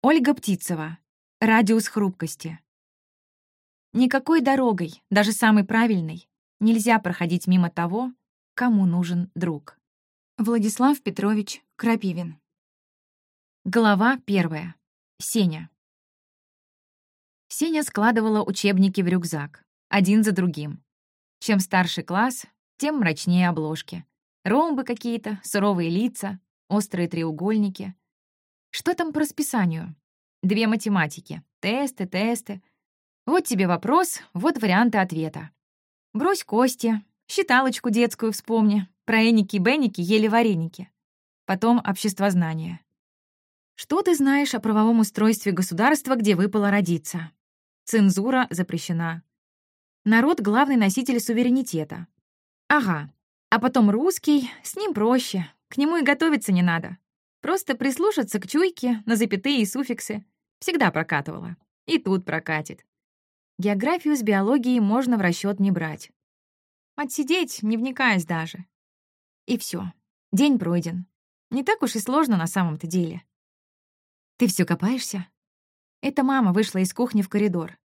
Ольга Птицева. Радиус хрупкости. Никакой дорогой, даже самой правильной, нельзя проходить мимо того, кому нужен друг. Владислав Петрович Крапивин. Глава первая. Сеня. Сеня складывала учебники в рюкзак, один за другим. Чем старше класс, тем мрачнее обложки. Ромбы какие-то, суровые лица, острые треугольники. Что там по расписанию? Две математики. Тесты, тесты. Вот тебе вопрос, вот варианты ответа. Брось кости, считалочку детскую вспомни, про эники-беники ели вареники. Потом обществознание. Что ты знаешь о правовом устройстве государства, где выпало родиться? Цензура запрещена. Народ — главный носитель суверенитета. Ага. А потом русский, с ним проще, к нему и готовиться не надо. Просто прислушаться к чуйке на запятые и суффиксы. Всегда прокатывала. И тут прокатит. Географию с биологией можно в расчет не брать. Отсидеть, не вникаясь даже. И все. День пройден. Не так уж и сложно на самом-то деле. Ты все копаешься? Это мама вышла из кухни в коридор.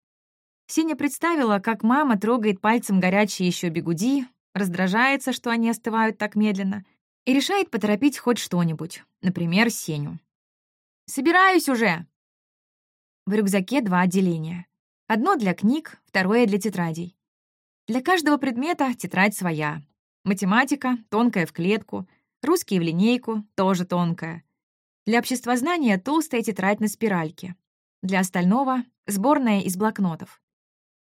Синя представила, как мама трогает пальцем горячие еще бегуди, раздражается, что они остывают так медленно, и решает поторопить хоть что-нибудь, например, Сеню. «Собираюсь уже!» В рюкзаке два отделения. Одно для книг, второе для тетрадей. Для каждого предмета тетрадь своя. Математика — тонкая в клетку, русский в линейку — тоже тонкая. Для обществознания — толстая тетрадь на спиральке. Для остального — сборная из блокнотов.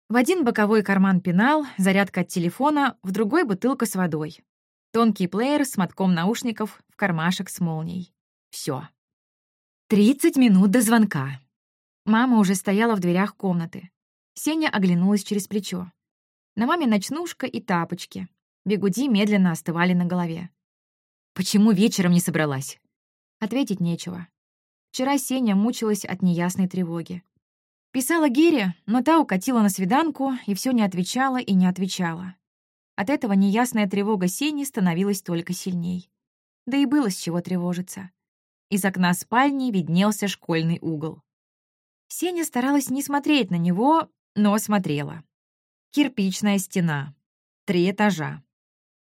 В один боковой карман пенал, зарядка от телефона, в другой — бутылка с водой. Тонкий плеер с мотком наушников в кармашек с молнией. Все. Тридцать минут до звонка. Мама уже стояла в дверях комнаты. Сеня оглянулась через плечо. На маме ночнушка и тапочки. Бегуди медленно остывали на голове. «Почему вечером не собралась?» Ответить нечего. Вчера Сеня мучилась от неясной тревоги. Писала Гере, но та укатила на свиданку и все не отвечала и не отвечала. От этого неясная тревога Сени становилась только сильней. Да и было с чего тревожиться. Из окна спальни виднелся школьный угол. Сеня старалась не смотреть на него, но смотрела. Кирпичная стена. Три этажа.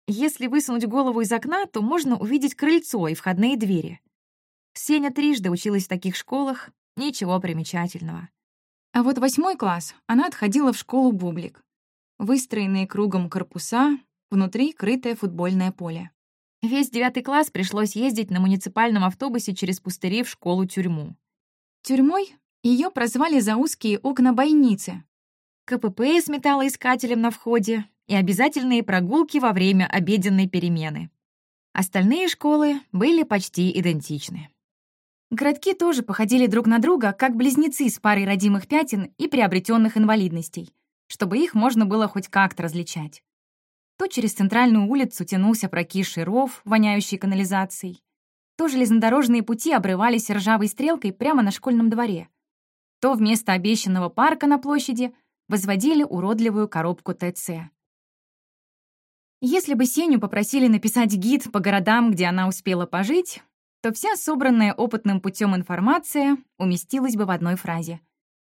Если высунуть голову из окна, то можно увидеть крыльцо и входные двери. Сеня трижды училась в таких школах, ничего примечательного. А вот восьмой класс она отходила в школу «Бублик». Выстроенные кругом корпуса, внутри крытое футбольное поле. Весь девятый класс пришлось ездить на муниципальном автобусе через пустыри в школу-тюрьму. Тюрьмой ее прозвали за узкие окна бойницы. КПП с металлоискателем на входе и обязательные прогулки во время обеденной перемены. Остальные школы были почти идентичны. Городки тоже походили друг на друга, как близнецы с парой родимых пятен и приобретенных инвалидностей, чтобы их можно было хоть как-то различать. То через центральную улицу тянулся прокисший ров, воняющий канализацией, то железнодорожные пути обрывались ржавой стрелкой прямо на школьном дворе, то вместо обещанного парка на площади возводили уродливую коробку ТЦ. Если бы Сеню попросили написать гид по городам, где она успела пожить, то вся собранная опытным путем информация уместилась бы в одной фразе.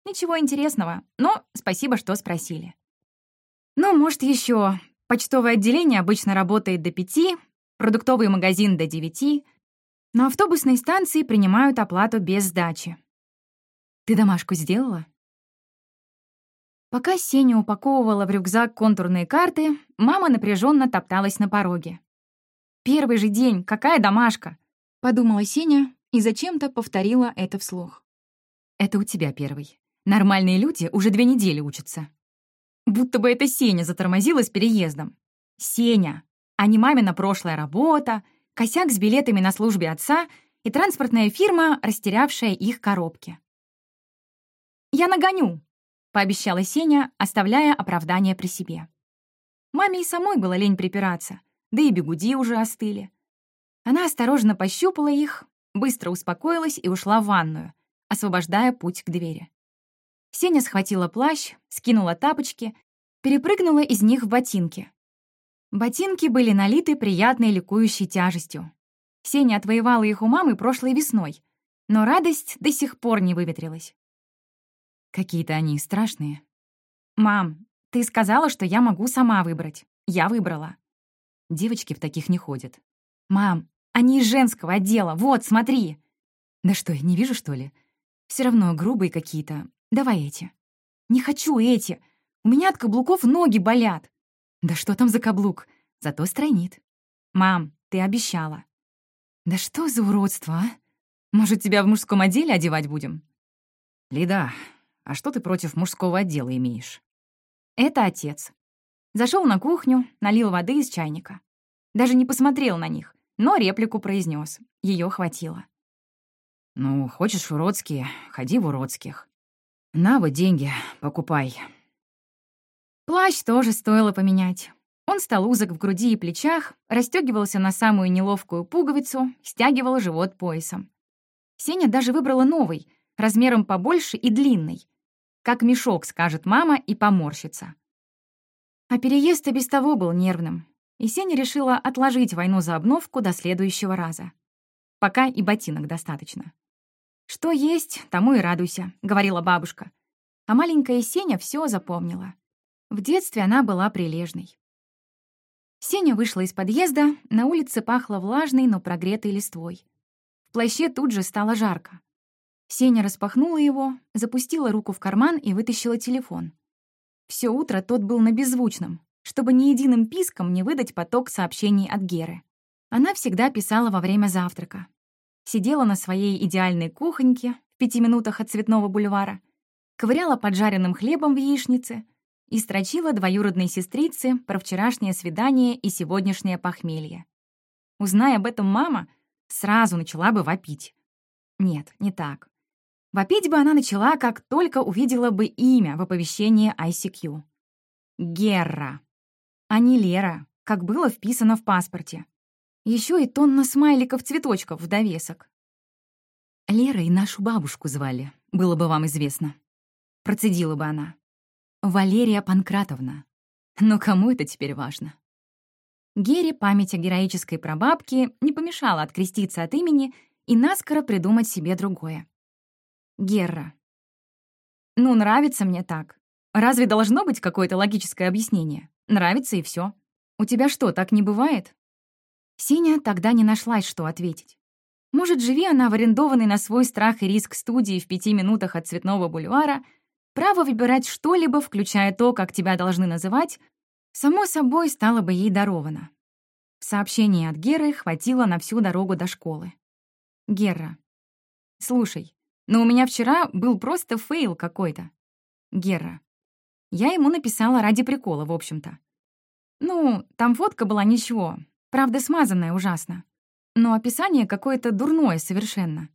Ничего интересного, но спасибо, что спросили. Ну, может, еще почтовое отделение обычно работает до пяти, продуктовый магазин до девяти, на автобусной станции принимают оплату без сдачи. Ты домашку сделала? Пока Сеня упаковывала в рюкзак контурные карты, мама напряженно топталась на пороге. «Первый же день, какая домашка?» Подумала Сеня и зачем-то повторила это вслух. «Это у тебя первый. Нормальные люди уже две недели учатся». Будто бы это Сеня затормозила с переездом. Сеня, а не мамина прошлая работа, косяк с билетами на службе отца и транспортная фирма, растерявшая их коробки. «Я нагоню», — пообещала Сеня, оставляя оправдание при себе. Маме и самой было лень припираться, да и бегуди уже остыли. Она осторожно пощупала их, быстро успокоилась и ушла в ванную, освобождая путь к двери. Сеня схватила плащ, скинула тапочки, перепрыгнула из них в ботинки. Ботинки были налиты приятной ликующей тяжестью. Сеня отвоевала их у мамы прошлой весной, Но радость до сих пор не выветрилась. Какие-то они страшные. «Мам, ты сказала, что я могу сама выбрать. Я выбрала». Девочки в таких не ходят. «Мам, они из женского отдела. Вот, смотри!» «Да что, я не вижу, что ли? Все равно грубые какие-то. Давай эти». «Не хочу эти. У меня от каблуков ноги болят». «Да что там за каблук? Зато стройнит». «Мам, ты обещала». «Да что за уродство, а? Может, тебя в мужском отделе одевать будем?» «Лида, а что ты против мужского отдела имеешь?» «Это отец». Зашел на кухню, налил воды из чайника. Даже не посмотрел на них, но реплику произнес. Ее хватило. «Ну, хочешь уродские, ходи в уродских. На вот деньги, покупай». Плащ тоже стоило поменять. Он стал узок в груди и плечах, расстегивался на самую неловкую пуговицу, стягивал живот поясом. Сеня даже выбрала новый, размером побольше и длинный. Как мешок, скажет мама, и поморщится. А переезд и без того был нервным, и Сеня решила отложить войну за обновку до следующего раза. Пока и ботинок достаточно. «Что есть, тому и радуйся», — говорила бабушка. А маленькая Сеня все запомнила. В детстве она была прилежной. Сеня вышла из подъезда, на улице пахло влажной, но прогретой листвой. В плаще тут же стало жарко. Сеня распахнула его, запустила руку в карман и вытащила телефон. Все утро тот был на беззвучном, чтобы ни единым писком не выдать поток сообщений от Геры. Она всегда писала во время завтрака. Сидела на своей идеальной кухоньке в пяти минутах от Цветного бульвара, ковыряла поджаренным хлебом в яичнице — и строчила двоюродной сестрице про вчерашнее свидание и сегодняшнее похмелье. Узная об этом мама, сразу начала бы вопить. Нет, не так. Вопить бы она начала, как только увидела бы имя в оповещении ICQ. Герра. А не Лера, как было вписано в паспорте. Еще и тонна смайликов-цветочков в довесок. Лера и нашу бабушку звали, было бы вам известно. Процедила бы она. Валерия Панкратовна. Но кому это теперь важно? Гере память о героической прабабке не помешала откреститься от имени и наскоро придумать себе другое. Герра. Ну, нравится мне так. Разве должно быть какое-то логическое объяснение? Нравится и все. У тебя что, так не бывает? Синя тогда не нашлась, что ответить. Может, живи она в арендованной на свой страх и риск студии в пяти минутах от Цветного бульвара — Право выбирать что-либо, включая то, как тебя должны называть, само собой стало бы ей даровано. Сообщение от Геры хватило на всю дорогу до школы. Гера. «Слушай, но у меня вчера был просто фейл какой-то». Гера. Я ему написала ради прикола, в общем-то. Ну, там фотка была ничего, правда, смазанная ужасно. Но описание какое-то дурное совершенно.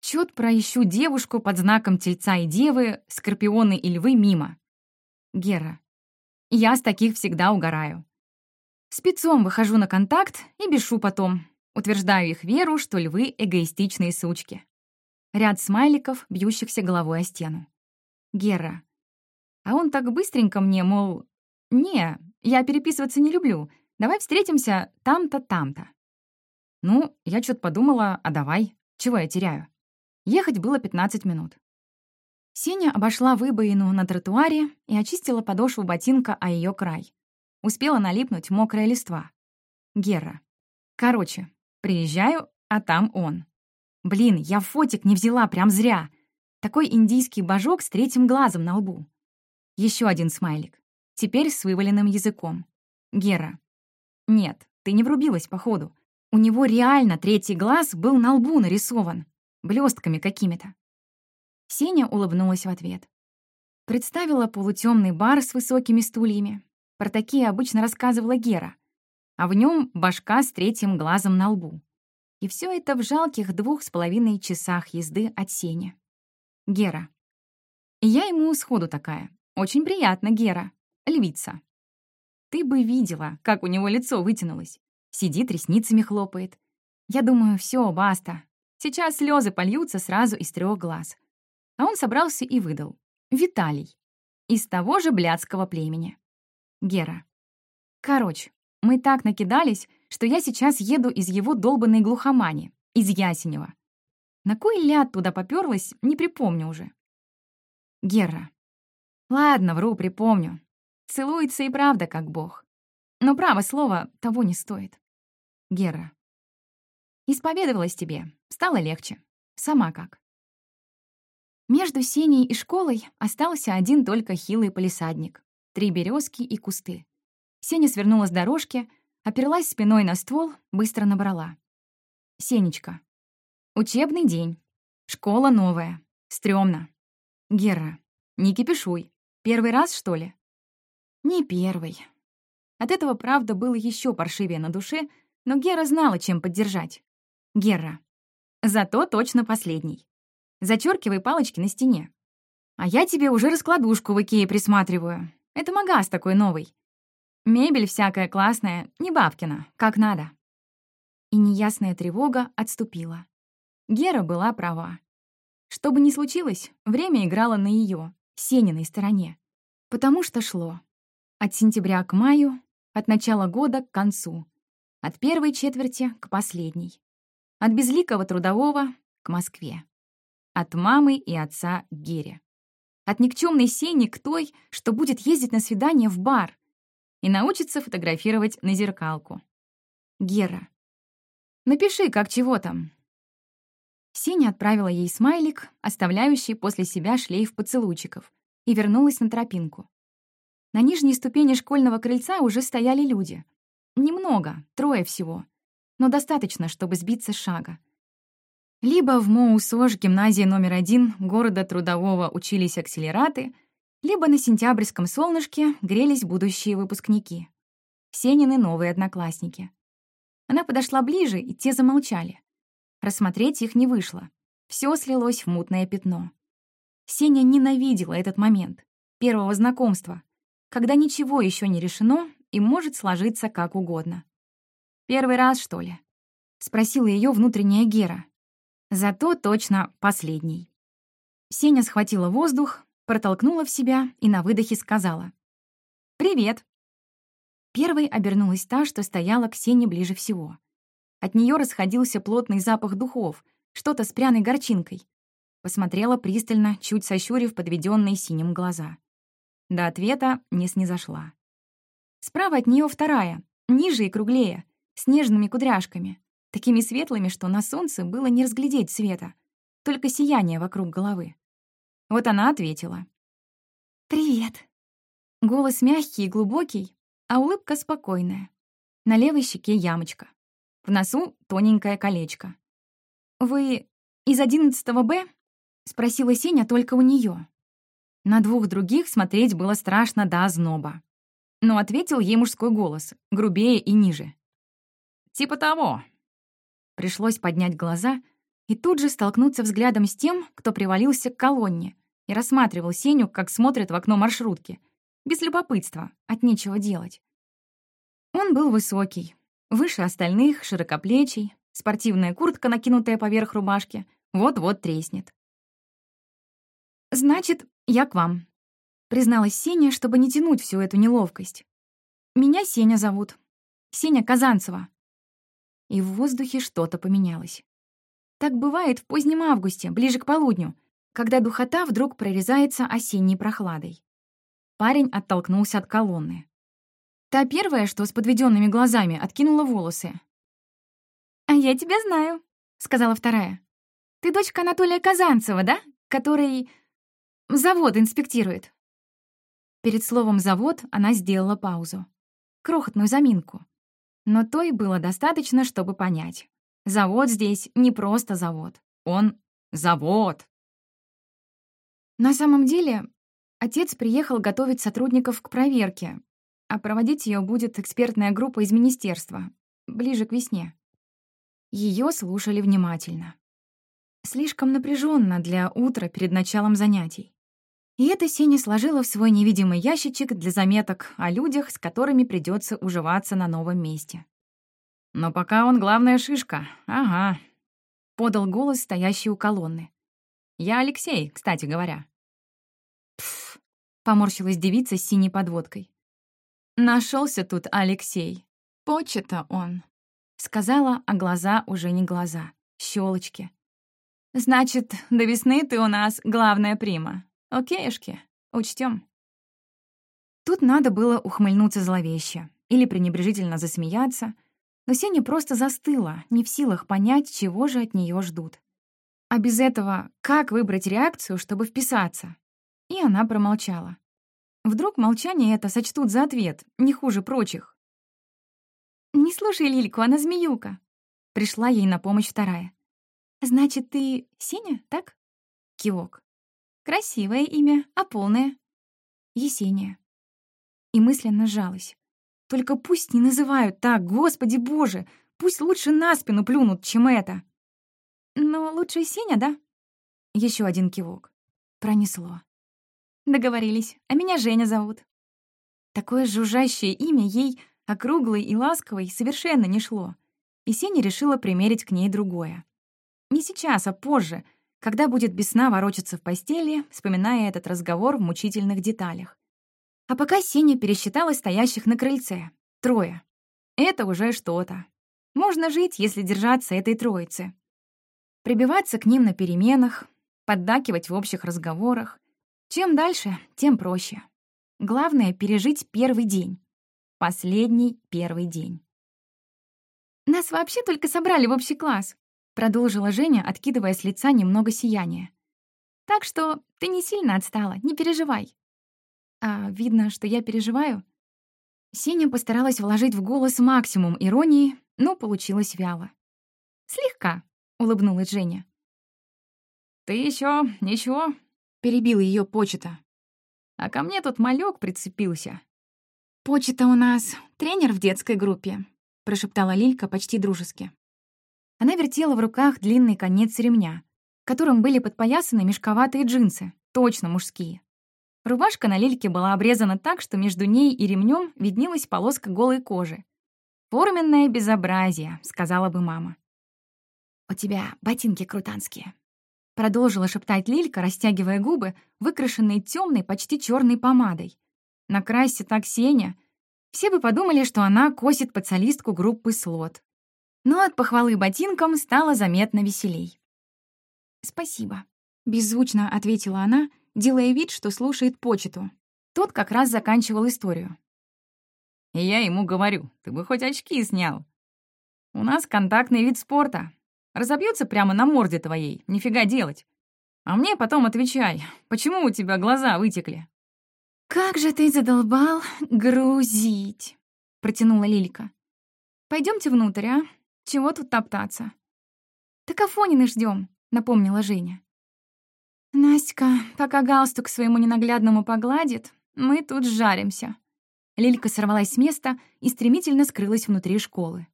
Чет про ищу девушку под знаком тельца и девы, скорпионы и львы мимо. Гера. Я с таких всегда угораю. Спецом выхожу на контакт и бешу потом. Утверждаю их веру, что львы — эгоистичные сучки. Ряд смайликов, бьющихся головой о стену. Гера. А он так быстренько мне, мол, «Не, я переписываться не люблю. Давай встретимся там-то, там-то». Ну, я что-то подумала, а давай, чего я теряю? Ехать было 15 минут. Сеня обошла выбоину на тротуаре и очистила подошву ботинка о ее край. Успела налипнуть мокрая листва. Гера. Короче, приезжаю, а там он. Блин, я фотик не взяла, прям зря. Такой индийский божок с третьим глазом на лбу. Еще один смайлик. Теперь с вываленным языком. Гера. Нет, ты не врубилась, походу. У него реально третий глаз был на лбу нарисован блестками какими-то. Сеня улыбнулась в ответ. Представила полутемный бар с высокими стульями. Про такие обычно рассказывала Гера. А в нем башка с третьим глазом на лбу. И все это в жалких двух с половиной часах езды от Сени. Гера. И я ему сходу такая. Очень приятно, Гера. Львица. Ты бы видела, как у него лицо вытянулось. Сидит, ресницами хлопает. Я думаю, все, баста, Сейчас слезы польются сразу из трех глаз. А он собрался и выдал. Виталий. Из того же блядского племени. Гера. Короче, мы так накидались, что я сейчас еду из его долбанной глухомани, из Ясенева. На кой ляд туда попёрлась, не припомню уже. Гера. Ладно, вру, припомню. Целуется и правда, как бог. Но право слово того не стоит. Гера. Исповедовалась тебе, стало легче. Сама как. Между синей и школой остался один только хилый полисадник, три березки и кусты. Сеня свернула с дорожки, оперлась спиной на ствол, быстро набрала. «Сенечка. Учебный день. Школа новая. Стрёмно. Гера, не кипишуй. Первый раз, что ли?» «Не первый». От этого, правда, было еще паршивее на душе, но Гера знала, чем поддержать. «Гера. Зато точно последний. Зачеркивай палочки на стене. А я тебе уже раскладушку в Икее присматриваю. Это магаз такой новый. Мебель всякая классная, не бабкина, как надо». И неясная тревога отступила. Гера была права. Что бы ни случилось, время играло на ее, Сениной стороне. Потому что шло. От сентября к маю, от начала года к концу. От первой четверти к последней. От безликого трудового к Москве. От мамы и отца к Гере. От никчемной Сени к той, что будет ездить на свидание в бар и научится фотографировать на зеркалку. Гера. Напиши, как чего там. Сеня отправила ей смайлик, оставляющий после себя шлейф поцелуйчиков, и вернулась на тропинку. На нижней ступени школьного крыльца уже стояли люди. Немного, трое всего, но достаточно, чтобы сбиться с шага. Либо в МОУСОЖ гимназии номер один города Трудового учились акселераты, либо на сентябрьском солнышке грелись будущие выпускники. Сенины новые одноклассники. Она подошла ближе, и те замолчали. Рассмотреть их не вышло. Все слилось в мутное пятно. Сеня ненавидела этот момент, первого знакомства, когда ничего еще не решено и может сложиться как угодно. «Первый раз, что ли?» — спросила ее внутренняя Гера, Зато точно последний. Сеня схватила воздух, протолкнула в себя и на выдохе сказала. «Привет!» Первой обернулась та, что стояла к Сене ближе всего. От нее расходился плотный запах духов, что-то с пряной горчинкой. Посмотрела пристально, чуть сощурив подведенные синим глаза. До ответа не снизошла. Справа от нее вторая, ниже и круглее, с нежными кудряшками такими светлыми, что на солнце было не разглядеть света, только сияние вокруг головы. Вот она ответила. «Привет». Голос мягкий и глубокий, а улыбка спокойная. На левой щеке ямочка. В носу тоненькое колечко. «Вы из 11 Б?» — спросила Сеня только у нее. На двух других смотреть было страшно до озноба. Но ответил ей мужской голос, грубее и ниже. «Типа того», Пришлось поднять глаза и тут же столкнуться взглядом с тем, кто привалился к колонне и рассматривал Сеню, как смотрит в окно маршрутки. Без любопытства, от нечего делать. Он был высокий, выше остальных, широкоплечий, спортивная куртка, накинутая поверх рубашки, вот-вот треснет. «Значит, я к вам», — призналась Сеня, чтобы не тянуть всю эту неловкость. «Меня Сеня зовут. Сеня Казанцева и в воздухе что-то поменялось. Так бывает в позднем августе, ближе к полудню, когда духота вдруг прорезается осенней прохладой. Парень оттолкнулся от колонны. Та первая, что с подведенными глазами, откинула волосы. «А я тебя знаю», — сказала вторая. «Ты дочка Анатолия Казанцева, да? Который завод инспектирует». Перед словом «завод» она сделала паузу. Крохотную заминку. Но той было достаточно, чтобы понять. Завод здесь не просто завод. Он завод. На самом деле, отец приехал готовить сотрудников к проверке, а проводить ее будет экспертная группа из министерства, ближе к весне. Ее слушали внимательно. Слишком напряженно для утра перед началом занятий. И это Сеня сложила в свой невидимый ящичек для заметок о людях, с которыми придется уживаться на новом месте. «Но пока он главная шишка, ага», — подал голос стоящий у колонны. «Я Алексей, кстати говоря». «Пф», — поморщилась девица с синей подводкой. Нашелся тут Алексей. Почета он», — сказала, а глаза уже не глаза, щелочки. Значит, до весны ты у нас главная прима. Окейшки, учтем. Тут надо было ухмыльнуться зловеще или пренебрежительно засмеяться, но Сеня просто застыла, не в силах понять, чего же от нее ждут. А без этого как выбрать реакцию, чтобы вписаться? И она промолчала. Вдруг молчание это сочтут за ответ, не хуже прочих. «Не слушай Лильку, она змеюка», — пришла ей на помощь вторая. «Значит, ты Сеня, так?» Кивок. «Красивое имя, а полное?» «Есения». И мысленно сжалась. «Только пусть не называют так, господи боже! Пусть лучше на спину плюнут, чем это!» «Но лучше Сеня, да?» Еще один кивок. Пронесло. «Договорились. А меня Женя зовут». Такое жужжащее имя ей, округлой и ласковой, совершенно не шло. И Сеня решила примерить к ней другое. Не сейчас, а позже, когда будет без сна ворочаться в постели, вспоминая этот разговор в мучительных деталях. А пока Сеня пересчитала стоящих на крыльце. Трое. Это уже что-то. Можно жить, если держаться этой троицы. Прибиваться к ним на переменах, поддакивать в общих разговорах. Чем дальше, тем проще. Главное — пережить первый день. Последний первый день. «Нас вообще только собрали в общий класс», Продолжила Женя, откидывая с лица немного сияния. «Так что ты не сильно отстала, не переживай». «А видно, что я переживаю?» Сеня постаралась вложить в голос максимум иронии, но получилось вяло. «Слегка», — улыбнулась Женя. «Ты еще ничего?» — перебил ее почта. «А ко мне тут малек прицепился». «Почта у нас тренер в детской группе», — прошептала Лилька почти дружески. Она вертела в руках длинный конец ремня, которым были подпоясаны мешковатые джинсы, точно мужские. Рубашка на лильке была обрезана так, что между ней и ремнем виднелась полоска голой кожи. «Форменное безобразие», — сказала бы мама. «У тебя ботинки крутанские», — продолжила шептать Лилька, растягивая губы, выкрашенные темной, почти черной помадой. «Накрасься так Сеня», все бы подумали, что она косит под солистку группы «Слот» но от похвалы ботинкам стало заметно веселей. «Спасибо», — беззвучно ответила она, делая вид, что слушает почту. Тот как раз заканчивал историю. И я ему говорю, ты бы хоть очки снял. У нас контактный вид спорта. Разобьется прямо на морде твоей, нифига делать. А мне потом отвечай, почему у тебя глаза вытекли? «Как же ты задолбал грузить!» — протянула Лилька. Пойдемте внутрь, а? Чего тут топтаться? Так Афонины ждем, напомнила Женя. Настя, пока галстук своему ненаглядному погладит, мы тут жаримся. Лилька сорвалась с места и стремительно скрылась внутри школы.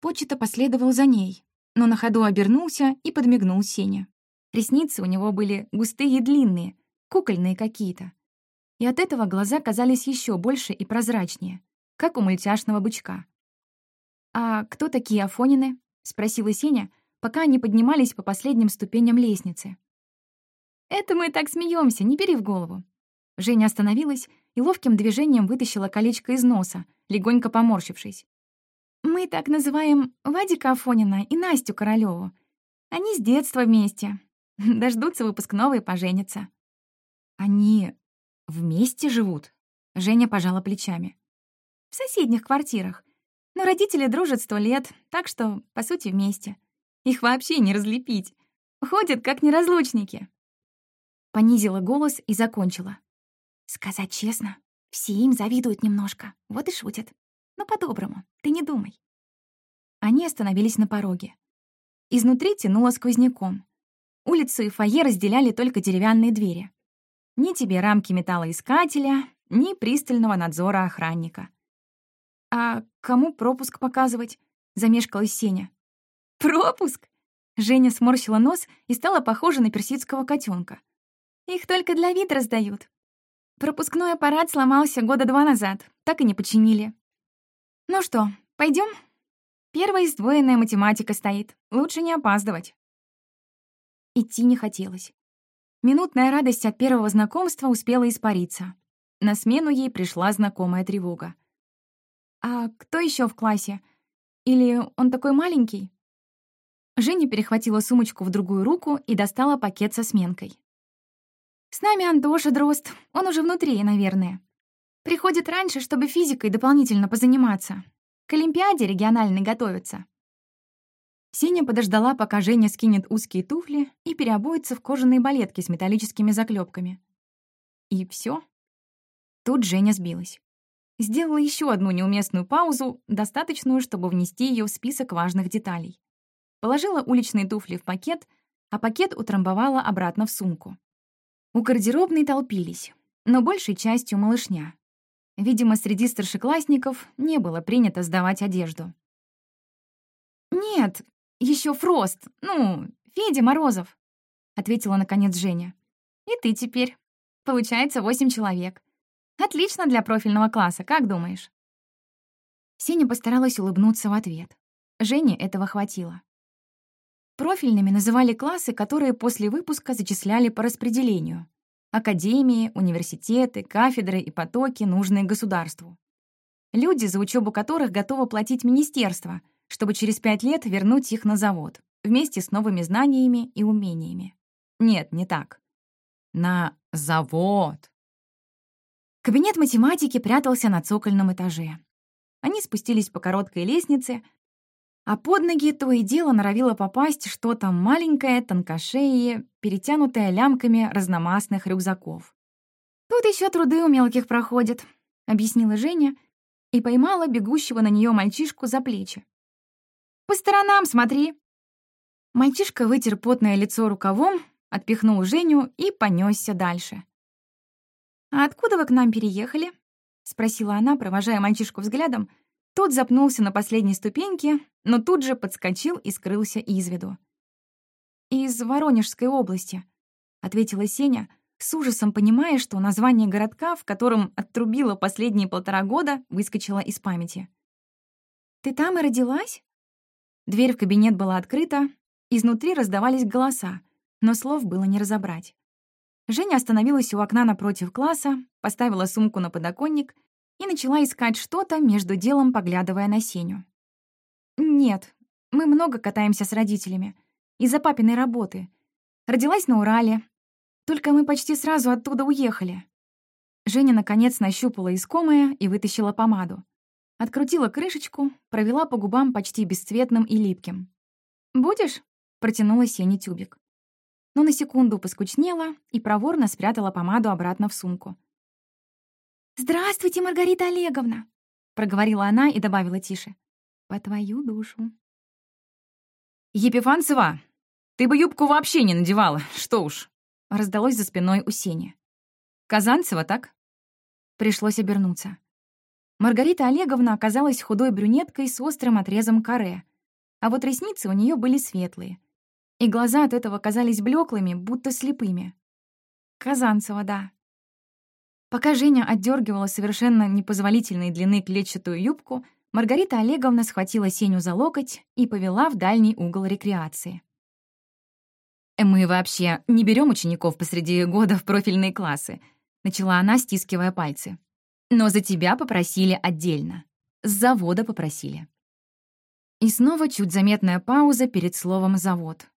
Почта последовал за ней, но на ходу обернулся и подмигнул Сене. Ресницы у него были густые и длинные, кукольные какие-то. И от этого глаза казались еще больше и прозрачнее, как у мультяшного бычка. «А кто такие Афонины?» — спросила Сеня, пока они поднимались по последним ступеням лестницы. «Это мы так смеемся, не бери в голову». Женя остановилась и ловким движением вытащила колечко из носа, легонько поморщившись. «Мы так называем Вадика Афонина и Настю Королёву. Они с детства вместе. Дождутся выпускного и поженятся». «Они вместе живут?» Женя пожала плечами. «В соседних квартирах. Но родители дружат сто лет, так что, по сути, вместе. Их вообще не разлепить. Ходят как неразлучники. Понизила голос и закончила. Сказать честно, все им завидуют немножко, вот и шутят. Но по-доброму, ты не думай. Они остановились на пороге. Изнутри тянуло сквозняком. Улицу и фойе разделяли только деревянные двери. Ни тебе рамки металлоискателя, ни пристального надзора охранника. «А кому пропуск показывать?» — замешкалась Сеня. «Пропуск?» Женя сморщила нос и стала похожа на персидского котенка. «Их только для вида раздают. Пропускной аппарат сломался года два назад, так и не починили. Ну что, пойдем? Первая сдвоенная математика стоит, лучше не опаздывать». Идти не хотелось. Минутная радость от первого знакомства успела испариться. На смену ей пришла знакомая тревога. «А кто еще в классе? Или он такой маленький?» Женя перехватила сумочку в другую руку и достала пакет со сменкой. «С нами Антоша Дрозд, он уже внутри, наверное. Приходит раньше, чтобы физикой дополнительно позаниматься. К Олимпиаде региональной готовится». Сеня подождала, пока Женя скинет узкие туфли и переобуется в кожаные балетки с металлическими заклепками. И все. Тут Женя сбилась. Сделала еще одну неуместную паузу, достаточную, чтобы внести ее в список важных деталей. Положила уличные туфли в пакет, а пакет утрамбовала обратно в сумку. У гардеробной толпились, но большей частью малышня. Видимо, среди старшеклассников не было принято сдавать одежду. «Нет, еще Фрост, ну, Федя Морозов», — ответила наконец Женя. «И ты теперь. Получается восемь человек. Отлично для профильного класса, как думаешь?» Сеня постаралась улыбнуться в ответ. Жене этого хватило. Профильными называли классы, которые после выпуска зачисляли по распределению. Академии, университеты, кафедры и потоки, нужные государству. Люди, за учебу которых готово платить министерство, чтобы через пять лет вернуть их на завод, вместе с новыми знаниями и умениями. Нет, не так. На завод. Кабинет математики прятался на цокольном этаже. Они спустились по короткой лестнице, а под ноги то и дело норовило попасть что-то маленькое, тонкошее, перетянутое лямками разномастных рюкзаков. «Тут еще труды у мелких проходят», — объяснила Женя и поймала бегущего на нее мальчишку за плечи. «По сторонам смотри!» Мальчишка вытер потное лицо рукавом, отпихнул Женю и понесся дальше. «А откуда вы к нам переехали?» — спросила она, провожая мальчишку взглядом — тот запнулся на последней ступеньке, но тут же подскочил и скрылся из виду. «Из Воронежской области», — ответила Сеня, с ужасом понимая, что название городка, в котором оттрубила последние полтора года, выскочило из памяти. «Ты там и родилась?» Дверь в кабинет была открыта, изнутри раздавались голоса, но слов было не разобрать. Женя остановилась у окна напротив класса, поставила сумку на подоконник и начала искать что-то, между делом поглядывая на Сеню. «Нет, мы много катаемся с родителями. Из-за папиной работы. Родилась на Урале. Только мы почти сразу оттуда уехали». Женя, наконец, нащупала искомое и вытащила помаду. Открутила крышечку, провела по губам почти бесцветным и липким. «Будешь?» — протянула Сене тюбик. Но на секунду поскучнела и проворно спрятала помаду обратно в сумку. «Здравствуйте, Маргарита Олеговна!» — проговорила она и добавила тише. «По твою душу». «Епифанцева, ты бы юбку вообще не надевала, что уж!» — раздалось за спиной у Сени. «Казанцева, так?» Пришлось обернуться. Маргарита Олеговна оказалась худой брюнеткой с острым отрезом каре, а вот ресницы у нее были светлые, и глаза от этого казались блеклыми, будто слепыми. Казанцева, да. Пока Женя отдергивала совершенно непозволительной длины клетчатую юбку, Маргарита Олеговна схватила Сеню за локоть и повела в дальний угол рекреации. «Мы вообще не берем учеников посреди года в профильные классы», начала она, стискивая пальцы. «Но за тебя попросили отдельно. С завода попросили». И снова чуть заметная пауза перед словом «завод».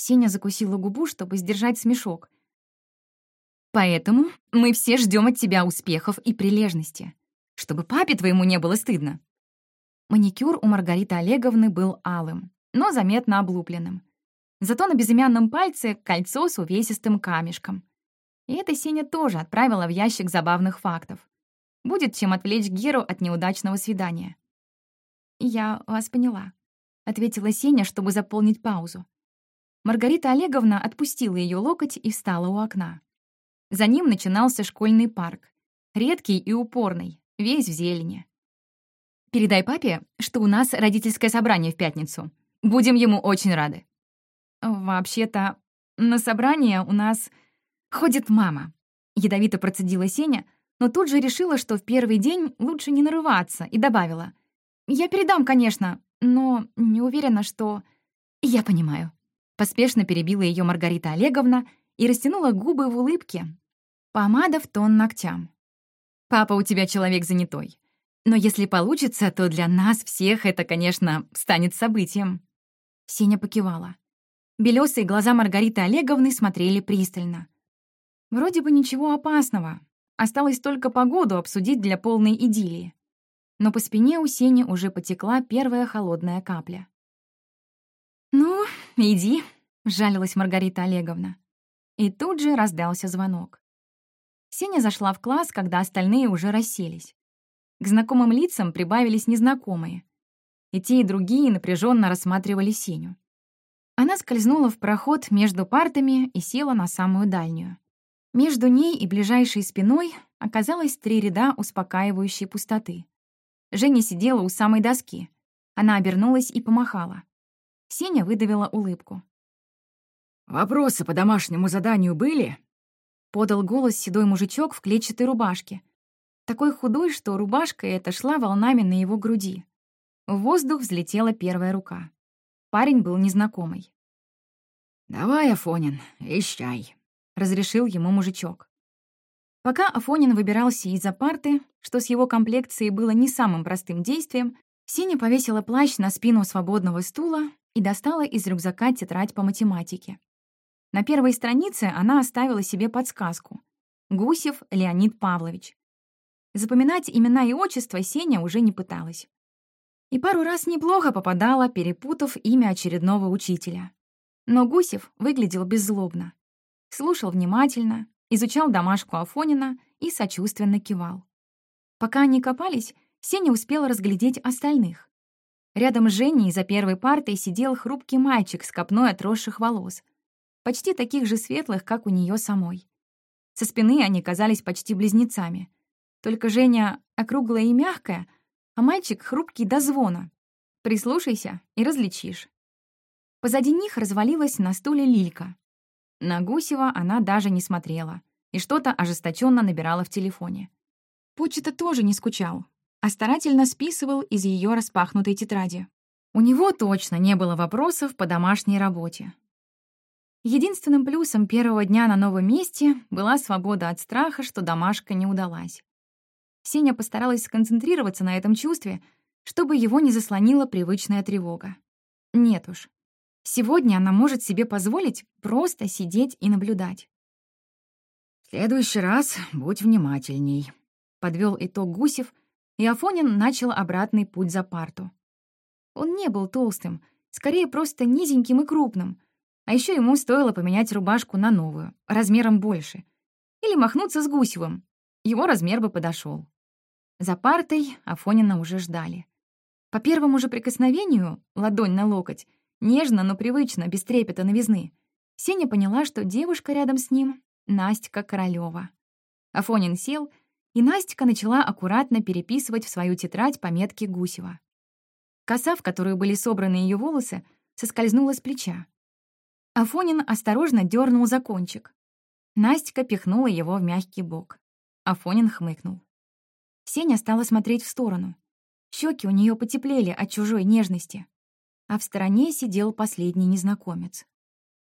Сеня закусила губу, чтобы сдержать смешок — Поэтому мы все ждем от тебя успехов и прилежности, чтобы папе твоему не было стыдно». Маникюр у Маргариты Олеговны был алым, но заметно облупленным. Зато на безымянном пальце кольцо с увесистым камешком. И это Сеня тоже отправила в ящик забавных фактов. Будет чем отвлечь Геру от неудачного свидания. «Я вас поняла», — ответила Сеня, чтобы заполнить паузу. Маргарита Олеговна отпустила ее локоть и встала у окна. За ним начинался школьный парк. Редкий и упорный, весь в зелени. «Передай папе, что у нас родительское собрание в пятницу. Будем ему очень рады». «Вообще-то, на собрание у нас ходит мама», — ядовито процедила Сеня, но тут же решила, что в первый день лучше не нарываться, и добавила. «Я передам, конечно, но не уверена, что...» «Я понимаю». Поспешно перебила ее Маргарита Олеговна и растянула губы в улыбке, Помада в тон ногтям. «Папа у тебя человек занятой. Но если получится, то для нас всех это, конечно, станет событием». Сеня покивала. Белёсые глаза Маргариты Олеговны смотрели пристально. Вроде бы ничего опасного. Осталось только погоду обсудить для полной идиллии. Но по спине у Сени уже потекла первая холодная капля. «Ну, иди», — жалилась Маргарита Олеговна. И тут же раздался звонок. Сеня зашла в класс, когда остальные уже расселись. К знакомым лицам прибавились незнакомые. И те, и другие напряженно рассматривали Сеню. Она скользнула в проход между партами и села на самую дальнюю. Между ней и ближайшей спиной оказалось три ряда успокаивающей пустоты. Женя сидела у самой доски. Она обернулась и помахала. Сеня выдавила улыбку. «Вопросы по домашнему заданию были?» Подал голос седой мужичок в клетчатой рубашке. Такой худой, что рубашка эта шла волнами на его груди. В воздух взлетела первая рука. Парень был незнакомый. «Давай, Афонин, ищай», — разрешил ему мужичок. Пока Афонин выбирался из-за парты, что с его комплекцией было не самым простым действием, Синя повесила плащ на спину свободного стула и достала из рюкзака тетрадь по математике. На первой странице она оставила себе подсказку. Гусев Леонид Павлович. Запоминать имена и отчество Сеня уже не пыталась и пару раз неплохо попадала, перепутав имя очередного учителя. Но Гусев выглядел беззлобно. Слушал внимательно, изучал домашку Афонина и сочувственно кивал. Пока они копались, Сеня успела разглядеть остальных. Рядом с Женей за первой партой сидел хрупкий мальчик с копной отросших волос, почти таких же светлых, как у нее самой. Со спины они казались почти близнецами. Только Женя округлая и мягкая — а мальчик хрупкий до звона. Прислушайся и различишь. Позади них развалилась на стуле Лилька. На Гусева она даже не смотрела и что-то ожесточенно набирала в телефоне. Почта тоже не скучал, а старательно списывал из ее распахнутой тетради. У него точно не было вопросов по домашней работе. Единственным плюсом первого дня на новом месте была свобода от страха, что домашка не удалась. Сеня постаралась сконцентрироваться на этом чувстве, чтобы его не заслонила привычная тревога. Нет уж. Сегодня она может себе позволить просто сидеть и наблюдать. «В следующий раз будь внимательней», — подвел итог Гусев, и Афонин начал обратный путь за парту. Он не был толстым, скорее просто низеньким и крупным, а еще ему стоило поменять рубашку на новую, размером больше, или махнуться с Гусевым, его размер бы подошел. За партой Афонина уже ждали. По первому же прикосновению, ладонь на локоть, нежно, но привычно, без трепета новизны, Сеня поняла, что девушка рядом с ним — Настя Королёва. Афонин сел, и Настя начала аккуратно переписывать в свою тетрадь пометки Гусева. Коса, в которую были собраны ее волосы, соскользнула с плеча. Афонин осторожно дернул за кончик. Настя пихнула его в мягкий бок. Афонин хмыкнул. Сеня стала смотреть в сторону. Щеки у нее потеплели от чужой нежности. А в стороне сидел последний незнакомец.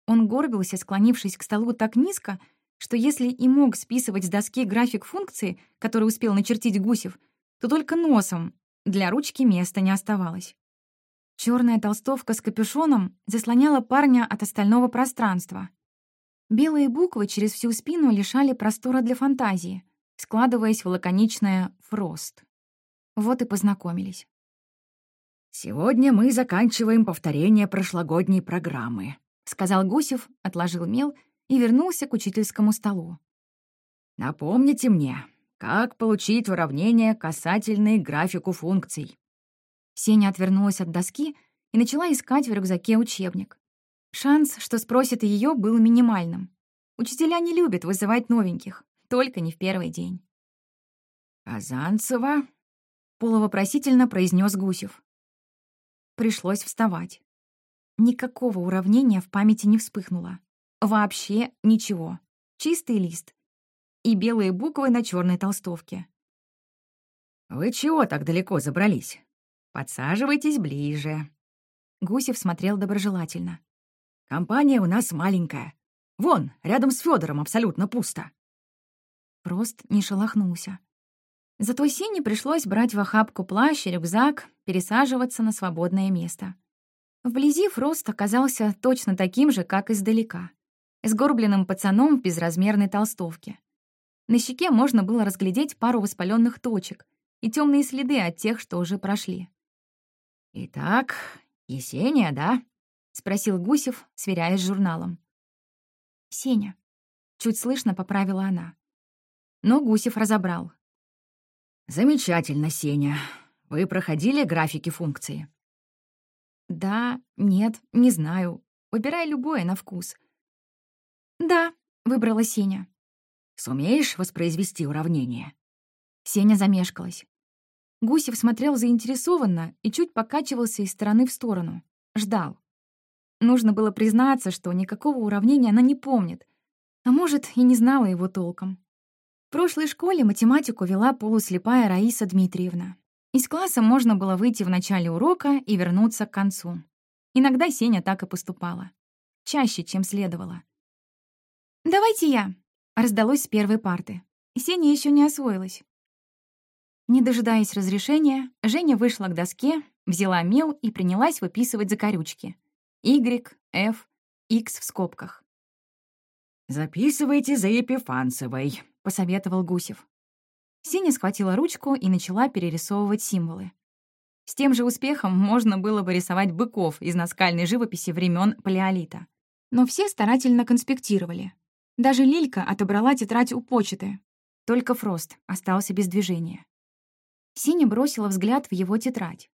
Он горбился, склонившись к столу так низко, что если и мог списывать с доски график функции, который успел начертить Гусев, то только носом, для ручки места не оставалось. Черная толстовка с капюшоном заслоняла парня от остального пространства. Белые буквы через всю спину лишали простора для фантазии — складываясь в лаконичное «фрост». Вот и познакомились. «Сегодня мы заканчиваем повторение прошлогодней программы», — сказал Гусев, отложил мел и вернулся к учительскому столу. «Напомните мне, как получить уравнение, касательные графику функций?» Сеня отвернулась от доски и начала искать в рюкзаке учебник. Шанс, что спросит ее, был минимальным. Учителя не любят вызывать новеньких. Только не в первый день. «Казанцева?» — полувопросительно произнес Гусев. Пришлось вставать. Никакого уравнения в памяти не вспыхнуло. Вообще ничего. Чистый лист. И белые буквы на черной толстовке. «Вы чего так далеко забрались? Подсаживайтесь ближе». Гусев смотрел доброжелательно. «Компания у нас маленькая. Вон, рядом с Федором абсолютно пусто. Прост не шелохнулся. Зато Сине пришлось брать в охапку плащ и рюкзак, пересаживаться на свободное место. Вблизи Фрост оказался точно таким же, как издалека, сгорбленным пацаном в безразмерной толстовке. На щеке можно было разглядеть пару воспаленных точек и темные следы от тех, что уже прошли. «Итак, Есения, да?» — спросил Гусев, сверяясь с журналом. «Сеня», — чуть слышно поправила она. Но Гусев разобрал. «Замечательно, Сеня. Вы проходили графики функции?» «Да, нет, не знаю. Выбирай любое на вкус». «Да», — выбрала Сеня. «Сумеешь воспроизвести уравнение?» Сеня замешкалась. Гусев смотрел заинтересованно и чуть покачивался из стороны в сторону. Ждал. Нужно было признаться, что никакого уравнения она не помнит, а может, и не знала его толком. В прошлой школе математику вела полуслепая Раиса Дмитриевна. Из класса можно было выйти в начале урока и вернуться к концу. Иногда Сеня так и поступала. Чаще, чем следовало. «Давайте я», — раздалось с первой парты. Сеня еще не освоилась. Не дожидаясь разрешения, Женя вышла к доске, взяла мел и принялась выписывать закорючки. Y, F, X в скобках. «Записывайте за Епифанцевой», — посоветовал Гусев. Синя схватила ручку и начала перерисовывать символы. С тем же успехом можно было бы рисовать быков из наскальной живописи времен Палеолита. Но все старательно конспектировали. Даже Лилька отобрала тетрадь у почты. Только Фрост остался без движения. Синя бросила взгляд в его тетрадь.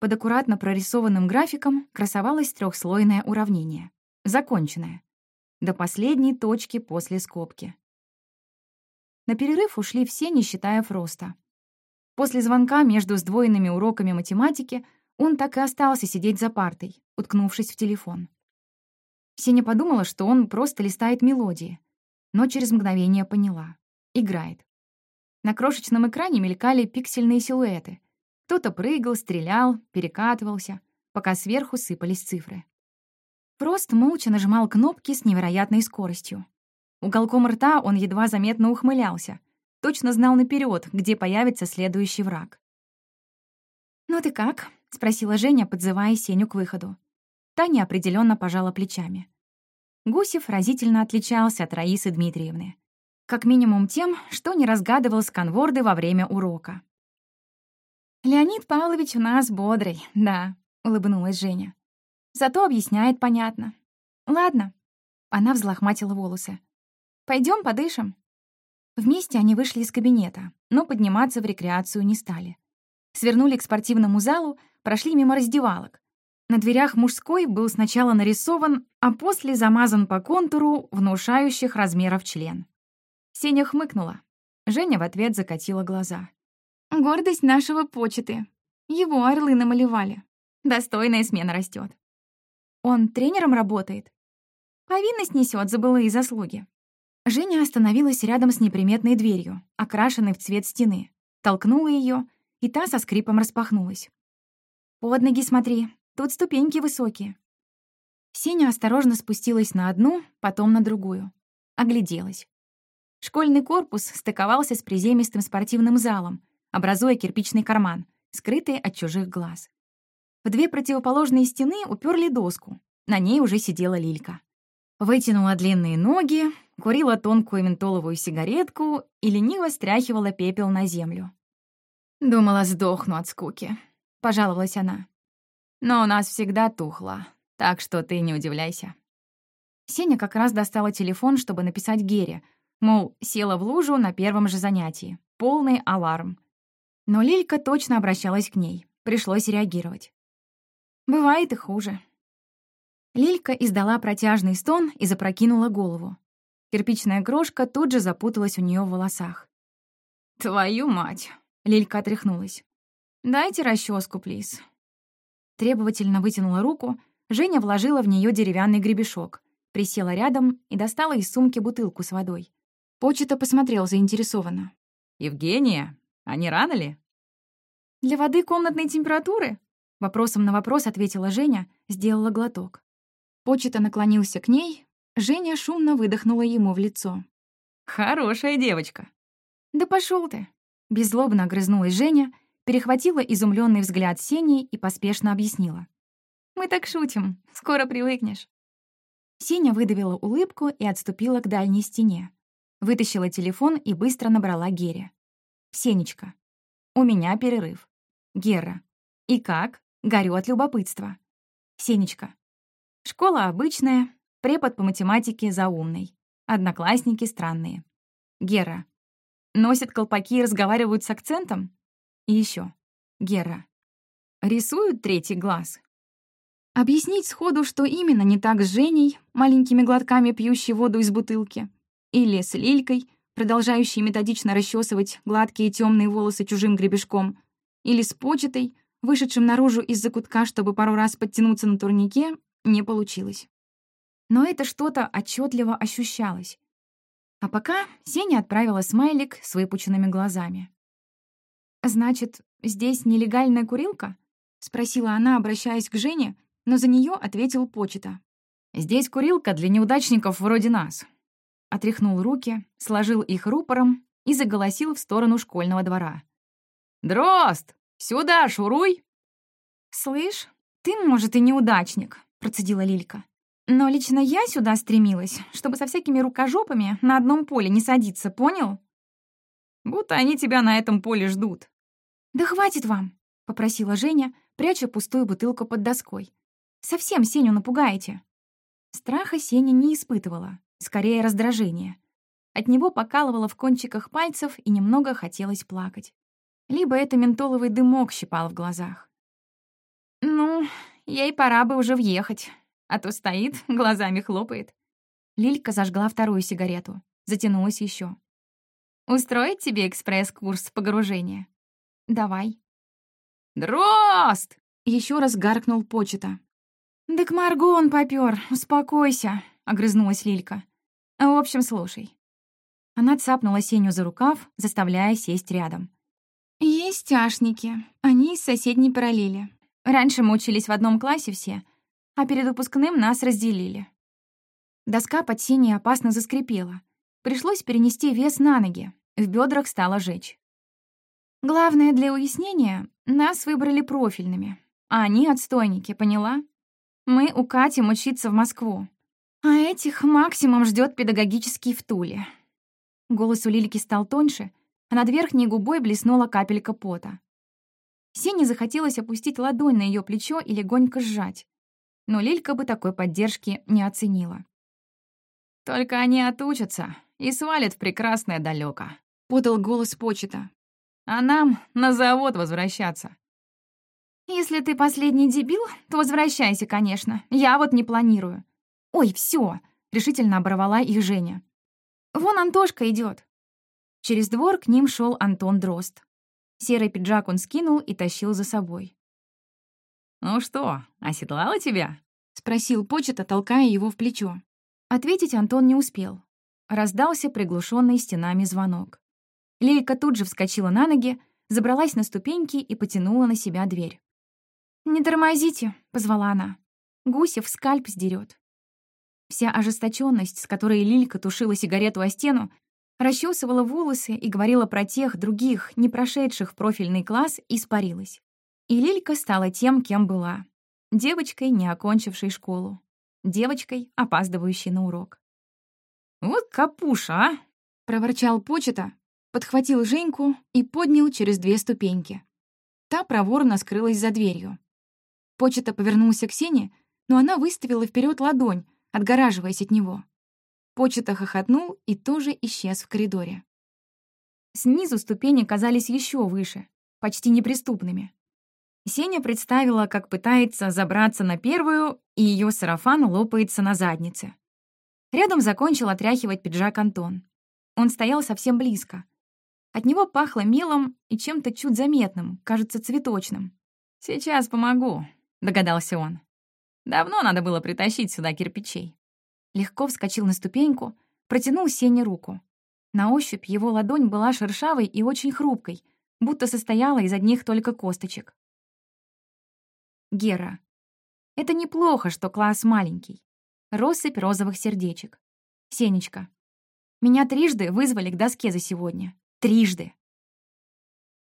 Под аккуратно прорисованным графиком красовалось трехслойное уравнение. Законченное. До последней точки после скобки. На перерыв ушли все, не считая Фроста. После звонка между сдвоенными уроками математики он так и остался сидеть за партой, уткнувшись в телефон. Сеня подумала, что он просто листает мелодии, но через мгновение поняла. Играет. На крошечном экране мелькали пиксельные силуэты. Кто-то прыгал, стрелял, перекатывался, пока сверху сыпались цифры. Фрост молча нажимал кнопки с невероятной скоростью. Уголком рта он едва заметно ухмылялся. Точно знал наперед, где появится следующий враг. «Ну ты как?» — спросила Женя, подзывая Сеню к выходу. Та неопределенно пожала плечами. Гусев разительно отличался от Раисы Дмитриевны. Как минимум тем, что не разгадывал сканворды во время урока. «Леонид Павлович у нас бодрый, да», — улыбнулась Женя. «Зато объясняет понятно. Ладно». Она взлохматила волосы. Пойдем подышим». Вместе они вышли из кабинета, но подниматься в рекреацию не стали. Свернули к спортивному залу, прошли мимо раздевалок. На дверях мужской был сначала нарисован, а после замазан по контуру внушающих размеров член. Сеня хмыкнула. Женя в ответ закатила глаза. «Гордость нашего почты. Его орлы намалевали. Достойная смена растет. Он тренером работает. Повинность несет за былые заслуги. Женя остановилась рядом с неприметной дверью, окрашенной в цвет стены, толкнула ее, и та со скрипом распахнулась. «Под ноги смотри, тут ступеньки высокие». Сеня осторожно спустилась на одну, потом на другую. Огляделась. Школьный корпус стыковался с приземистым спортивным залом, образуя кирпичный карман, скрытый от чужих глаз. В две противоположные стены уперли доску. На ней уже сидела Лилька. Вытянула длинные ноги, курила тонкую ментоловую сигаретку и лениво стряхивала пепел на землю. «Думала, сдохну от скуки», — пожаловалась она. «Но у нас всегда тухло, так что ты не удивляйся». Сеня как раз достала телефон, чтобы написать Гере, мол, села в лужу на первом же занятии. Полный аларм. Но Лилька точно обращалась к ней. Пришлось реагировать. Бывает и хуже. Лилька издала протяжный стон и запрокинула голову. Кирпичная крошка тут же запуталась у нее в волосах. «Твою мать!» — Лилька отряхнулась. «Дайте расческу, плиз». Требовательно вытянула руку, Женя вложила в нее деревянный гребешок, присела рядом и достала из сумки бутылку с водой. Почта посмотрел заинтересованно. «Евгения, а не рано ли?» «Для воды комнатной температуры?» Вопросом на вопрос ответила Женя, сделала глоток. Почта наклонился к ней, Женя шумно выдохнула ему в лицо. «Хорошая девочка». «Да пошел ты!» Беззлобно огрызнулась Женя, перехватила изумленный взгляд Сени и поспешно объяснила. Мы так шутим. Скоро привыкнешь». Сеня выдавила улыбку и отступила к дальней стене. Вытащила телефон и быстро набрала Гере. «Сенечка, у меня перерыв. Гера. И как? Горю от любопытства. Сенечка. Школа обычная, препод по математике заумный. Одноклассники странные. Гера. Носят колпаки и разговаривают с акцентом? И еще. Гера. Рисуют третий глаз. Объяснить сходу, что именно не так с Женей, маленькими глотками пьющей воду из бутылки, или с Лилькой, продолжающей методично расчесывать гладкие темные волосы чужим гребешком, или с почтой, вышедшим наружу из-за кутка, чтобы пару раз подтянуться на турнике, не получилось. Но это что-то отчетливо ощущалось. А пока Сеня отправила смайлик с выпученными глазами. «Значит, здесь нелегальная курилка?» — спросила она, обращаясь к Жене, но за нее ответил почта. «Здесь курилка для неудачников вроде нас». Отряхнул руки, сложил их рупором и заголосил в сторону школьного двора. «Дрозд! Сюда шуруй!» «Слышь, ты, может, и неудачник», — процедила Лилька. «Но лично я сюда стремилась, чтобы со всякими рукожопами на одном поле не садиться, понял?» «Будто они тебя на этом поле ждут». «Да хватит вам», — попросила Женя, пряча пустую бутылку под доской. «Совсем Сеню напугаете». Страха Сеня не испытывала, скорее раздражение. От него покалывало в кончиках пальцев и немного хотелось плакать либо это ментоловый дымок щипал в глазах. «Ну, ей пора бы уже въехать, а то стоит, глазами хлопает». Лилька зажгла вторую сигарету, затянулась еще. «Устроить тебе экспресс-курс погружения?» «Давай». «Дрозд!» — еще раз гаркнул почта. «Да к Марго он попёр, успокойся», — огрызнулась Лилька. «В общем, слушай». Она цапнула Сеню за рукав, заставляя сесть рядом. «Есть тяжники. Они из соседней параллели. Раньше мы учились в одном классе все, а перед выпускным нас разделили». Доска под синей опасно заскрипела. Пришлось перенести вес на ноги. В бедрах стало жечь. Главное для уяснения — нас выбрали профильными, а они отстойники, поняла? Мы укатим учиться в Москву. А этих максимум ждет педагогический в Туле. Голос у Лильки стал тоньше, а над верхней губой блеснула капелька пота. Сене захотелось опустить ладонь на ее плечо и легонько сжать, но Лилька бы такой поддержки не оценила. «Только они отучатся и свалят в прекрасное далеко», — подал голос почета. «А нам на завод возвращаться». «Если ты последний дебил, то возвращайся, конечно. Я вот не планирую». «Ой, все, решительно оборвала их Женя. «Вон Антошка идет. Через двор к ним шел Антон Дрозд. Серый пиджак он скинул и тащил за собой. «Ну что, оседлала тебя?» — спросил почта, толкая его в плечо. Ответить Антон не успел. Раздался приглушенный стенами звонок. Лейка тут же вскочила на ноги, забралась на ступеньки и потянула на себя дверь. «Не тормозите», — позвала она. Гусев скальп сдерет. Вся ожесточенность, с которой Лилька тушила сигарету о стену, расчесывала волосы и говорила про тех других, не прошедших профильный класс, испарилась. И Лилька стала тем, кем была. Девочкой, не окончившей школу. Девочкой, опаздывающей на урок. «Вот капуша, а!» — проворчал почта, подхватил Женьку и поднял через две ступеньки. Та проворно скрылась за дверью. Почта повернулся к Сене, но она выставила вперед ладонь, отгораживаясь от него. Почта хохотнул и тоже исчез в коридоре. Снизу ступени казались еще выше, почти неприступными. Сеня представила, как пытается забраться на первую, и ее сарафан лопается на заднице. Рядом закончил отряхивать пиджак Антон. Он стоял совсем близко. От него пахло мелом и чем-то чуть заметным, кажется, цветочным. «Сейчас помогу», — догадался он. «Давно надо было притащить сюда кирпичей» легко вскочил на ступеньку, протянул Сене руку. На ощупь его ладонь была шершавой и очень хрупкой, будто состояла из одних только косточек. Гера. Это неплохо, что класс маленький. Россыпь розовых сердечек. Сенечка. Меня трижды вызвали к доске за сегодня. Трижды.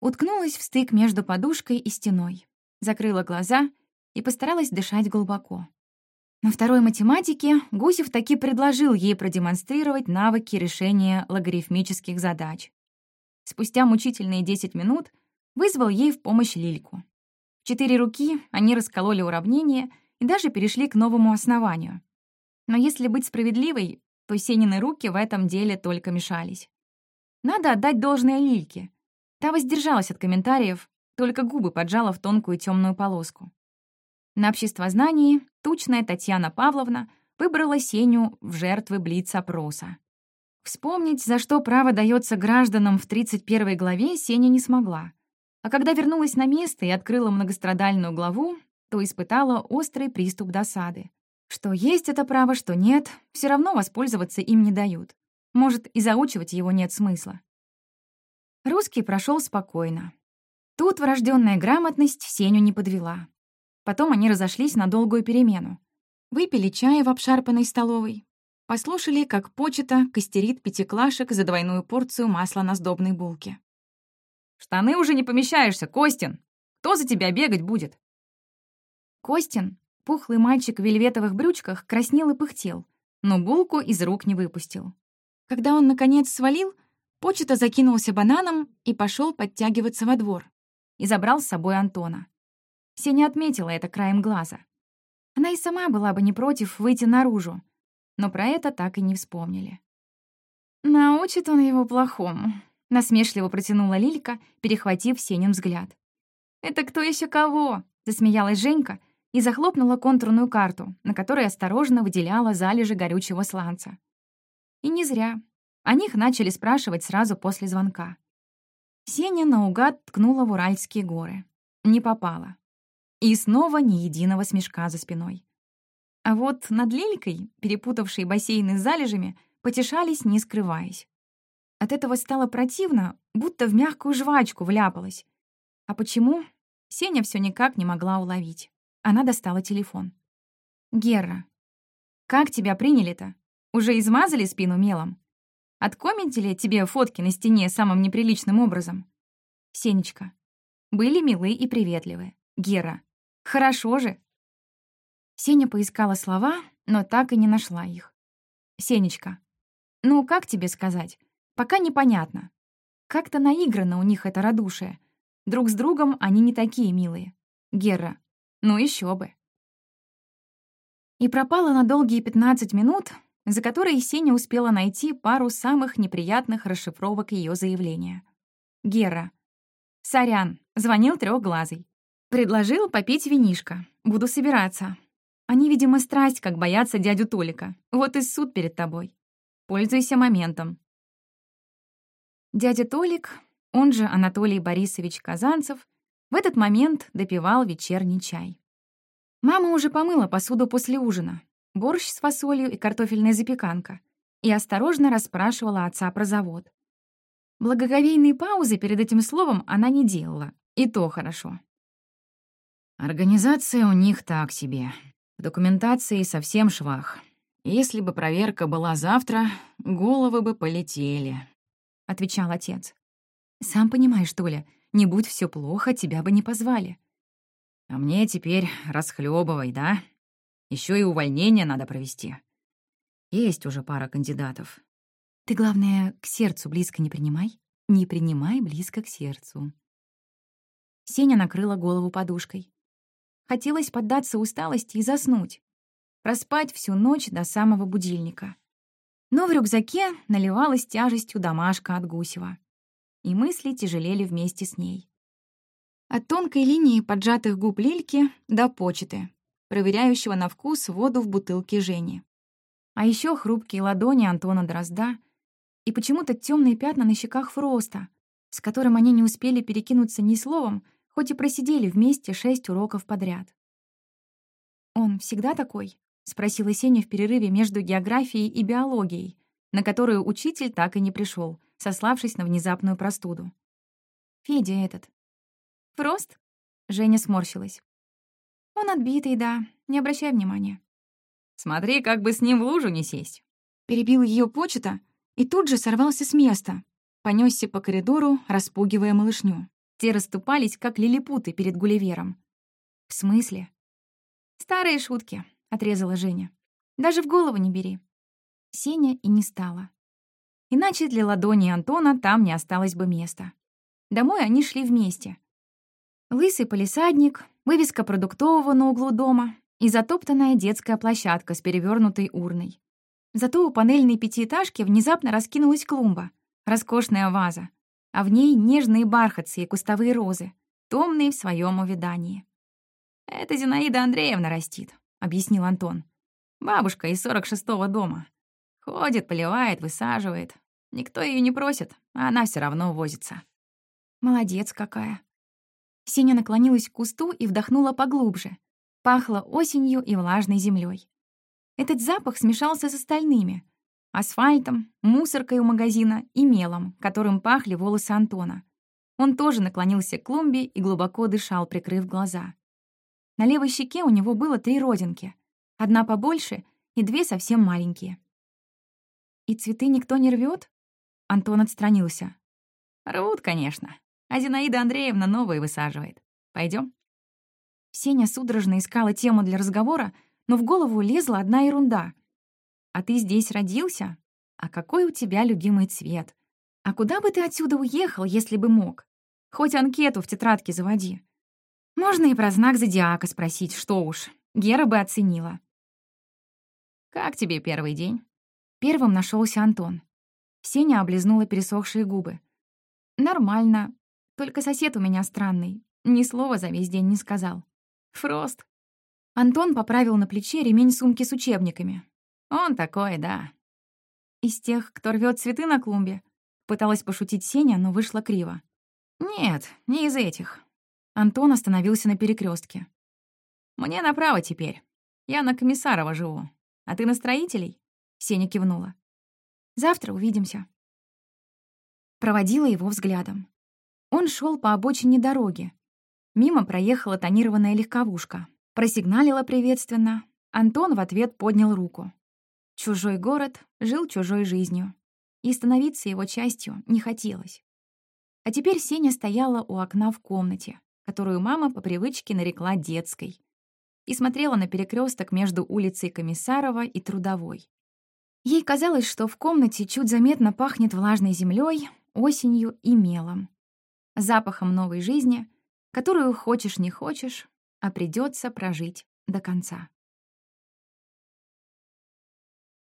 Уткнулась в стык между подушкой и стеной. Закрыла глаза и постаралась дышать глубоко. На второй математике Гусев таки предложил ей продемонстрировать навыки решения логарифмических задач. Спустя мучительные 10 минут вызвал ей в помощь Лильку. В четыре руки они раскололи уравнение и даже перешли к новому основанию. Но если быть справедливой, то Сенины руки в этом деле только мешались. Надо отдать должное Лильке. Та воздержалась от комментариев, только губы поджала в тонкую темную полоску. На обществознании тучная Татьяна Павловна выбрала Сеню в жертвы блиц-опроса. Вспомнить, за что право дается гражданам в 31 главе, Сеня не смогла. А когда вернулась на место и открыла многострадальную главу, то испытала острый приступ досады. Что есть это право, что нет, все равно воспользоваться им не дают. Может, и заучивать его нет смысла. Русский прошел спокойно. Тут врожденная грамотность Сеню не подвела. Потом они разошлись на долгую перемену. Выпили чая в обшарпанной столовой. Послушали, как почта костерит пятиклашек за двойную порцию масла на сдобной булке. «Штаны уже не помещаешься, Костин! Кто за тебя бегать будет?» Костин, пухлый мальчик в вельветовых брючках, краснел и пыхтел, но булку из рук не выпустил. Когда он, наконец, свалил, почта закинулся бананом и пошел подтягиваться во двор. И забрал с собой Антона. Сеня отметила это краем глаза. Она и сама была бы не против выйти наружу, но про это так и не вспомнили. «Научит он его плохому», — насмешливо протянула Лилька, перехватив Сенин взгляд. «Это кто еще кого?» — засмеялась Женька и захлопнула контурную карту, на которой осторожно выделяла залежи горючего сланца. И не зря. О них начали спрашивать сразу после звонка. Сеня наугад ткнула в Уральские горы. Не попала. И снова ни единого смешка за спиной. А вот над Лилькой, перепутавшей бассейны с залежами, потешались, не скрываясь. От этого стало противно, будто в мягкую жвачку вляпалась. А почему? Сеня все никак не могла уловить. Она достала телефон. «Герра, как тебя приняли-то? Уже измазали спину мелом? Откомментили тебе фотки на стене самым неприличным образом? Сенечка, были милы и приветливы. Гера, Хорошо же. Сеня поискала слова, но так и не нашла их. Сенечка, ну как тебе сказать? Пока непонятно. Как-то наиграно у них это радушие. Друг с другом они не такие милые. Гера, ну еще бы. И пропала на долгие 15 минут, за которые Сеня успела найти пару самых неприятных расшифровок ее заявления. Гера. Сорян, звонил трехглазый. Предложил попить винишко. Буду собираться. Они, видимо, страсть, как боятся дядю Толика. Вот и суд перед тобой. Пользуйся моментом. Дядя Толик, он же Анатолий Борисович Казанцев, в этот момент допивал вечерний чай. Мама уже помыла посуду после ужина, борщ с фасолью и картофельная запеканка, и осторожно расспрашивала отца про завод. Благоговейные паузы перед этим словом она не делала, и то хорошо. Организация у них так себе. В документации совсем швах. Если бы проверка была завтра, головы бы полетели», — отвечал отец. «Сам понимаешь, что ли, не будь все плохо, тебя бы не позвали». «А мне теперь расхлебывай, да? Еще и увольнение надо провести. Есть уже пара кандидатов». «Ты, главное, к сердцу близко не принимай. Не принимай близко к сердцу». Сеня накрыла голову подушкой. Хотелось поддаться усталости и заснуть. Проспать всю ночь до самого будильника. Но в рюкзаке наливалась тяжестью домашка от Гусева. И мысли тяжелели вместе с ней. От тонкой линии поджатых губ Лильки до почты, проверяющего на вкус воду в бутылке Жени. А еще хрупкие ладони Антона Дрозда и почему-то темные пятна на щеках Фроста, с которым они не успели перекинуться ни словом, хоть и просидели вместе шесть уроков подряд. «Он всегда такой?» — спросила Сеня в перерыве между географией и биологией, на которую учитель так и не пришел, сославшись на внезапную простуду. «Федя этот». «Фрост?» — Женя сморщилась. «Он отбитый, да, не обращай внимания». «Смотри, как бы с ним в лужу не сесть». Перебил ее почта и тут же сорвался с места, понесся по коридору, распугивая малышню. Те расступались, как лилипуты перед Гулливером. «В смысле?» «Старые шутки», — отрезала Женя. «Даже в голову не бери». Сеня и не стала. Иначе для ладони Антона там не осталось бы места. Домой они шли вместе. Лысый полисадник, вывеска продуктового на углу дома и затоптанная детская площадка с перевернутой урной. Зато у панельной пятиэтажки внезапно раскинулась клумба, роскошная ваза, а в ней нежные бархатцы и кустовые розы, томные в своем увядании. «Это Зинаида Андреевна растит», — объяснил Антон. «Бабушка из 46-го дома. Ходит, поливает, высаживает. Никто ее не просит, а она все равно возится». «Молодец какая». Сеня наклонилась к кусту и вдохнула поглубже. Пахло осенью и влажной землей. Этот запах смешался с остальными — асфальтом, мусоркой у магазина и мелом, которым пахли волосы Антона. Он тоже наклонился к клумбе и глубоко дышал, прикрыв глаза. На левой щеке у него было три родинки. Одна побольше и две совсем маленькие. «И цветы никто не рвет? Антон отстранился. «Рвут, конечно. А Зинаида Андреевна новые высаживает. Пойдем. Сеня судорожно искала тему для разговора, но в голову лезла одна ерунда. «А ты здесь родился? А какой у тебя любимый цвет? А куда бы ты отсюда уехал, если бы мог? Хоть анкету в тетрадке заводи. Можно и про знак зодиака спросить, что уж. Гера бы оценила. «Как тебе первый день?» Первым нашелся Антон. Сеня облизнула пересохшие губы. «Нормально. Только сосед у меня странный. Ни слова за весь день не сказал. Фрост». Антон поправил на плече ремень сумки с учебниками. «Он такой, да». «Из тех, кто рвет цветы на клумбе?» Пыталась пошутить Сеня, но вышло криво. «Нет, не из этих. Антон остановился на перекрестке. «Мне направо теперь. Я на Комиссарова живу. А ты на строителей?» Сеня кивнула. «Завтра увидимся». Проводила его взглядом. Он шел по обочине дороги. Мимо проехала тонированная легковушка. Просигналила приветственно. Антон в ответ поднял руку. Чужой город жил чужой жизнью. И становиться его частью не хотелось. А теперь Сеня стояла у окна в комнате, которую мама по привычке нарекла детской, и смотрела на перекресток между улицей Комиссарова и Трудовой. Ей казалось, что в комнате чуть заметно пахнет влажной землей, осенью и мелом. Запахом новой жизни, которую хочешь не хочешь, а придется прожить до конца.